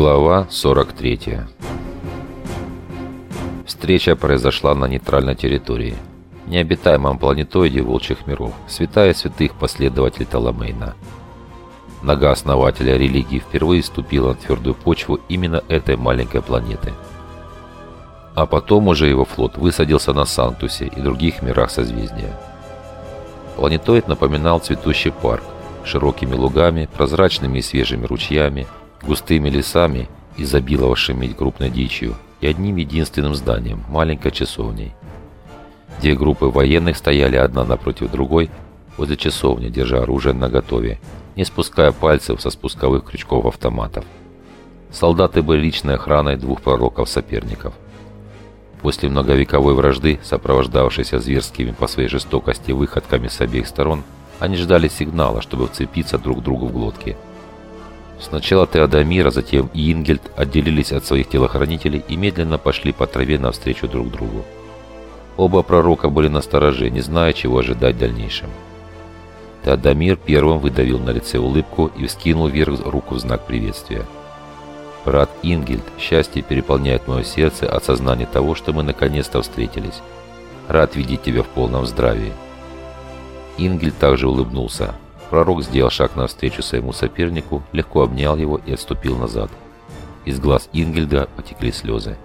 Глава 43 Встреча произошла на нейтральной территории, необитаемом планетоиде волчьих миров, святая святых последователей Таламейна. Нога основателя религии впервые ступила на твердую почву именно этой маленькой планеты. А потом уже его флот высадился на Санктусе и других мирах созвездия. Планетоид напоминал цветущий парк, широкими лугами, прозрачными и свежими ручьями, густыми лесами, изобиловавшими крупной дичью, и одним единственным зданием, маленькой часовней. Две группы военных стояли одна напротив другой возле часовни, держа оружие наготове, не спуская пальцев со спусковых крючков автоматов. Солдаты были личной охраной двух пророков-соперников. После многовековой вражды, сопровождавшейся зверскими по своей жестокости выходками с обеих сторон, они ждали сигнала, чтобы вцепиться друг другу в глотки – Сначала Теодомир, а затем Ингельд отделились от своих телохранителей и медленно пошли по траве навстречу друг другу. Оба пророка были настороже, не зная, чего ожидать в дальнейшем. Теодомир первым выдавил на лице улыбку и вскинул вверх руку в знак приветствия. «Брат Ингельд, счастье переполняет мое сердце от сознания того, что мы наконец-то встретились. Рад видеть тебя в полном здравии». Ингельд также улыбнулся. Пророк сделал шаг навстречу своему сопернику, легко обнял его и отступил назад. Из глаз Ингельда потекли слезы.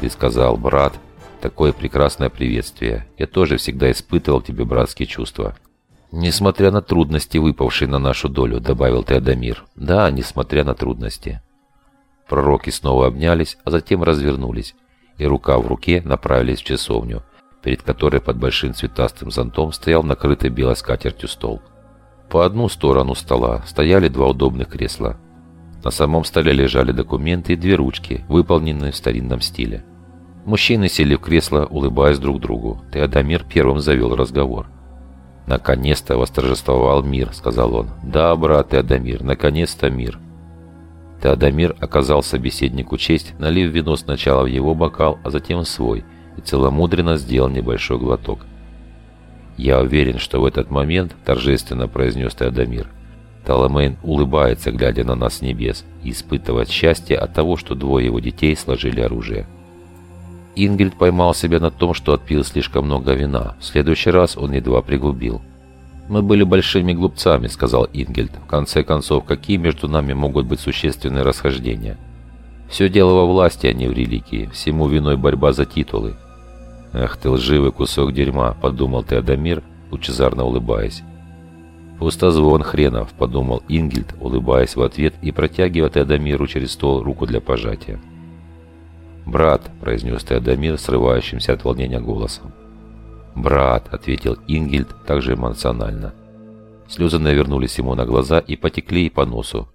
«Ты сказал, брат, такое прекрасное приветствие. Я тоже всегда испытывал тебе братские чувства». «Несмотря на трудности, выпавшие на нашу долю», — добавил Теодомир. «Да, несмотря на трудности». Пророки снова обнялись, а затем развернулись, и рука в руке направились в часовню, перед которой под большим цветастым зонтом стоял накрытый белой скатертью стол. По одну сторону стола стояли два удобных кресла. На самом столе лежали документы и две ручки, выполненные в старинном стиле. Мужчины сели в кресло, улыбаясь друг другу. Теодомир первым завел разговор. «Наконец-то восторжествовал мир», — сказал он. «Да, брат Теодомир, наконец-то мир». Теодомир оказал собеседнику честь, налив вино сначала в его бокал, а затем в свой, и целомудренно сделал небольшой глоток. «Я уверен, что в этот момент», – торжественно произнес Теодомир, Таламейн улыбается, глядя на нас с небес, и испытывает счастье от того, что двое его детей сложили оружие. Ингельд поймал себя на том, что отпил слишком много вина. В следующий раз он едва пригубил. «Мы были большими глупцами», — сказал Ингельд. «В конце концов, какие между нами могут быть существенные расхождения? Все дело во власти, а не в религии. Всему виной борьба за титулы. «Ах ты лживый кусок дерьма», — подумал Теодомир, лучезарно улыбаясь. «Пустозвон хренов», — подумал Ингельд, улыбаясь в ответ и протягивая Теодомиру через стол руку для пожатия. «Брат», — произнес Теодомир, срывающимся от волнения голосом. «Брат», — ответил Ингельд также эмоционально. Слезы навернулись ему на глаза и потекли и по носу.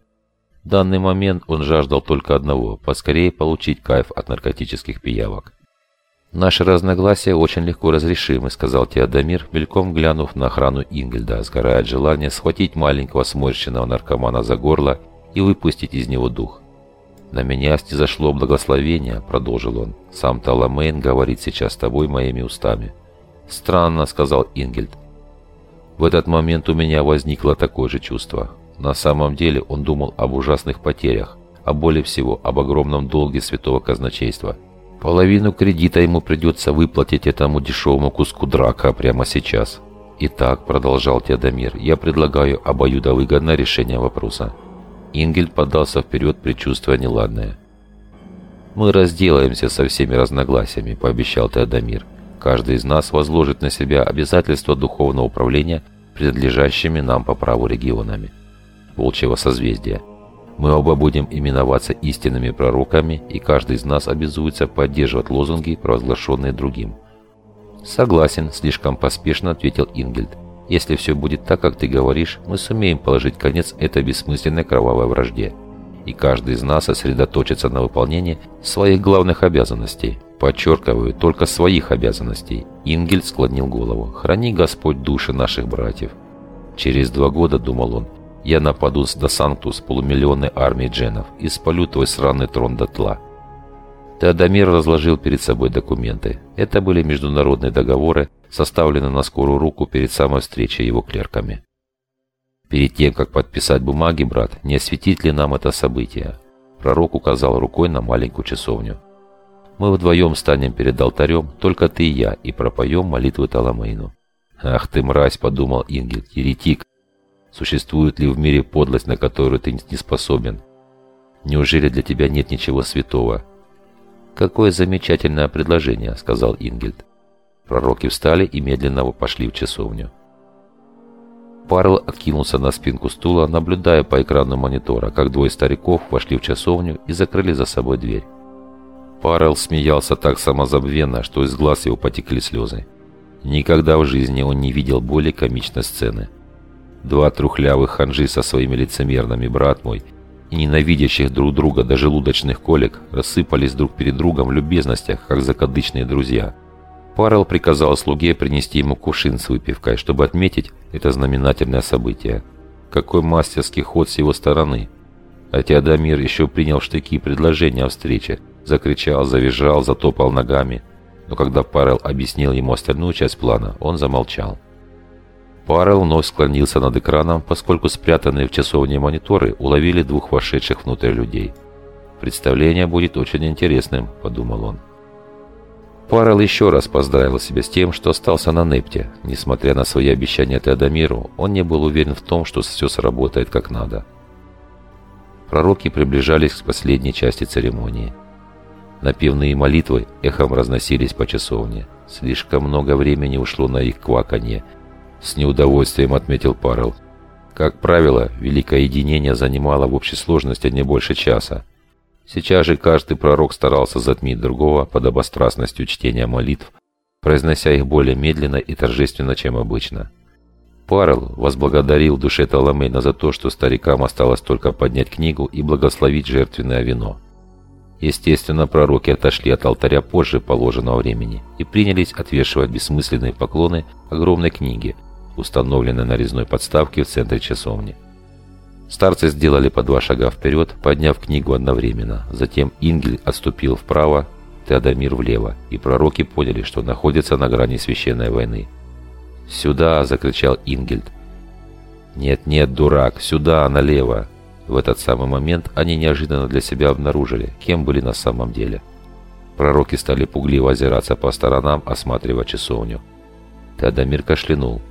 В данный момент он жаждал только одного – поскорее получить кайф от наркотических пиявок. «Наши разногласия очень легко разрешимы», — сказал Теодомир, мельком глянув на охрану Ингельда, сгорая от желания схватить маленького сморщенного наркомана за горло и выпустить из него дух. «На меня снизошло благословение», — продолжил он. «Сам Таламейн говорит сейчас с тобой моими устами». «Странно», — сказал Ингельд. В этот момент у меня возникло такое же чувство. На самом деле он думал об ужасных потерях, а более всего об огромном долге святого казначейства — Половину кредита ему придется выплатить этому дешевому куску драка прямо сейчас. Итак, продолжал Теодомир, я предлагаю обоюдовыгодное решение вопроса. Ингель подался вперед, предчувствуя неладное. «Мы разделаемся со всеми разногласиями», – пообещал Теодомир. «Каждый из нас возложит на себя обязательства духовного управления, принадлежащими нам по праву регионами. Волчьего созвездия – мы оба будем именоваться истинными пророками, и каждый из нас обязуется поддерживать лозунги, провозглашенные другим. «Согласен», — слишком поспешно ответил Ингельд. «Если все будет так, как ты говоришь, мы сумеем положить конец этой бессмысленной кровавой вражде. И каждый из нас сосредоточится на выполнении своих главных обязанностей. Подчеркиваю, только своих обязанностей». Ингельд склонил голову. «Храни Господь души наших братьев». Через два года, думал он, я нападу с Досанкту с полумиллионной армией дженов и спалю твой сраный трон дотла. Теодомир разложил перед собой документы. Это были международные договоры, составленные на скорую руку перед самой встречей его клерками. Перед тем, как подписать бумаги, брат, не осветит ли нам это событие? Пророк указал рукой на маленькую часовню. «Мы вдвоем станем перед алтарем, только ты и я, и пропоем молитву Таламейну». «Ах ты, мразь!» – подумал Ингельд. «Еретик! Существует ли в мире подлость, на которую ты не способен? Неужели для тебя нет ничего святого?» «Какое замечательное предложение!» – сказал Ингельд. Пророки встали и медленно пошли в часовню. Парл откинулся на спинку стула, наблюдая по экрану монитора, как двое стариков вошли в часовню и закрыли за собой дверь. Парл смеялся так самозабвенно, что из глаз его потекли слезы. Никогда в жизни он не видел более комичной сцены. Два трухлявых ханжи со своими лицемерными, брат мой, и ненавидящих друг друга до желудочных колик, рассыпались друг перед другом в любезностях, как закадычные друзья – Парел приказал слуге принести ему кувшин с выпивкой, чтобы отметить это знаменательное событие. Какой мастерский ход с его стороны. А Теодомир еще принял штыки предложения о встрече, закричал, завизжал, затопал ногами. Но когда Парел объяснил ему остальную часть плана, он замолчал. Парел вновь склонился над экраном, поскольку спрятанные в часовне мониторы уловили двух вошедших внутрь людей. «Представление будет очень интересным», – подумал он. Парел еще раз поздравил себя с тем, что остался на Непте. Несмотря на свои обещания Теодомиру, он не был уверен в том, что все сработает как надо. Пророки приближались к последней части церемонии. Напевные молитвы эхом разносились по часовне. Слишком много времени ушло на их кваканье. С неудовольствием отметил Парел. Как правило, великое единение занимало в общей сложности не больше часа. Сейчас же каждый пророк старался затмить другого под обострастностью чтения молитв, произнося их более медленно и торжественно, чем обычно. Парл возблагодарил душе Таламейна за то, что старикам осталось только поднять книгу и благословить жертвенное вино. Естественно, пророки отошли от алтаря позже положенного времени и принялись отвешивать бессмысленные поклоны огромной книге, установленной на резной подставке в центре часовни. Старцы сделали по два шага вперед, подняв книгу одновременно. Затем Ингель отступил вправо, Теодомир влево, и пророки поняли, что находятся на грани священной войны. «Сюда!» – закричал Ингельд. «Нет-нет, дурак, сюда, налево!» В этот самый момент они неожиданно для себя обнаружили, кем были на самом деле. Пророки стали пугливо озираться по сторонам, осматривая часовню. Теодомир кашлянул.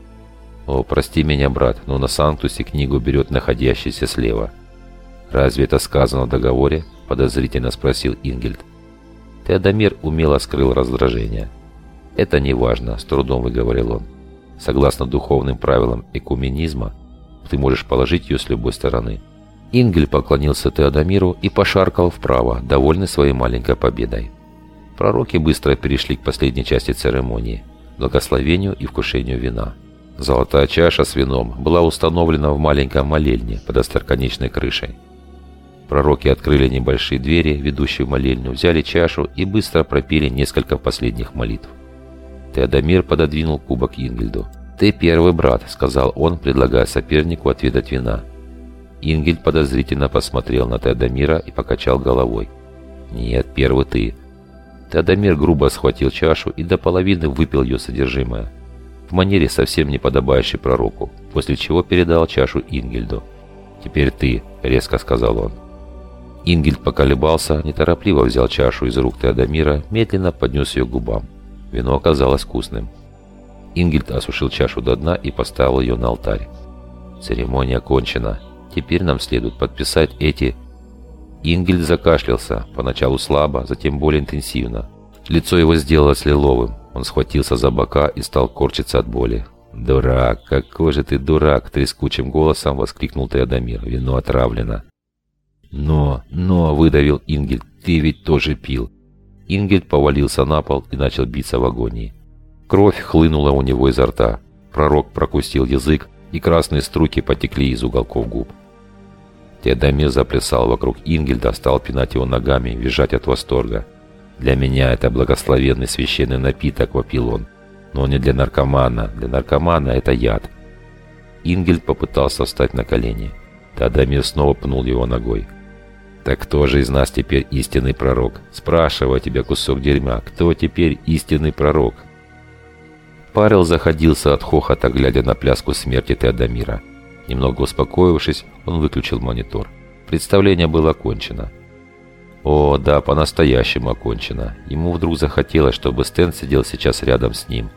«О, прости меня, брат, но на Санктусе книгу берет находящийся слева». «Разве это сказано в договоре?» – подозрительно спросил Ингельд. Теодомир умело скрыл раздражение. «Это не важно», – с трудом выговорил он. «Согласно духовным правилам экуменизма, ты можешь положить ее с любой стороны». Ингель поклонился Теодомиру и пошаркал вправо, довольный своей маленькой победой. Пророки быстро перешли к последней части церемонии – благословению и вкушению вина. Золотая чаша с вином была установлена в маленьком молельне под остроконечной крышей. Пророки открыли небольшие двери, ведущие в молельню, взяли чашу и быстро пропели несколько последних молитв. Теодомир пододвинул кубок Ингельду. «Ты первый брат», — сказал он, предлагая сопернику отведать вина. Ингельд подозрительно посмотрел на Теодомира и покачал головой. «Нет, первый ты». Теодомир грубо схватил чашу и до половины выпил ее содержимое в манере совсем не подобающей пророку, после чего передал чашу Ингельду. «Теперь ты», — резко сказал он. Ингельд поколебался, неторопливо взял чашу из рук Теодомира, медленно поднес ее к губам. Вино оказалось вкусным. Ингельд осушил чашу до дна и поставил ее на алтарь. Церемония кончена. Теперь нам следует подписать эти... Ингельд закашлялся, поначалу слабо, затем более интенсивно. Лицо его сделалось лиловым. Он схватился за бока и стал корчиться от боли. «Дурак! Какой же ты дурак!» – трескучим голосом воскликнул Теодомир. «Вино отравлено!» «Но, но!» – выдавил Ингельд. «Ты ведь тоже пил!» Ингельд повалился на пол и начал биться в агонии. Кровь хлынула у него изо рта. Пророк прокусил язык, и красные струки потекли из уголков губ. Теодомир заплясал вокруг Ингельда, стал пинать его ногами, визжать от восторга. Для меня это благословенный священный напиток, вопил он. Но не для наркомана. Для наркомана это яд. Ингельд попытался встать на колени. Тадамир снова пнул его ногой. «Так кто же из нас теперь истинный пророк? Спрашиваю тебя, кусок дерьма, кто теперь истинный пророк?» Парел заходился от хохота, глядя на пляску смерти Теодамира. Немного успокоившись, он выключил монитор. Представление было окончено. О, да, по-настоящему окончено. Ему вдруг захотелось, чтобы Стэн сидел сейчас рядом с ним.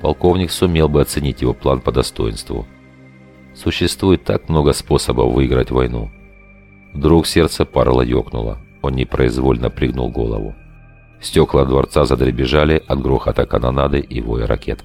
Полковник сумел бы оценить его план по достоинству. Существует так много способов выиграть войну. Вдруг сердце Парла ёкнуло. Он непроизвольно пригнул голову. Стекла дворца задребежали от грохота канонады и воя ракет.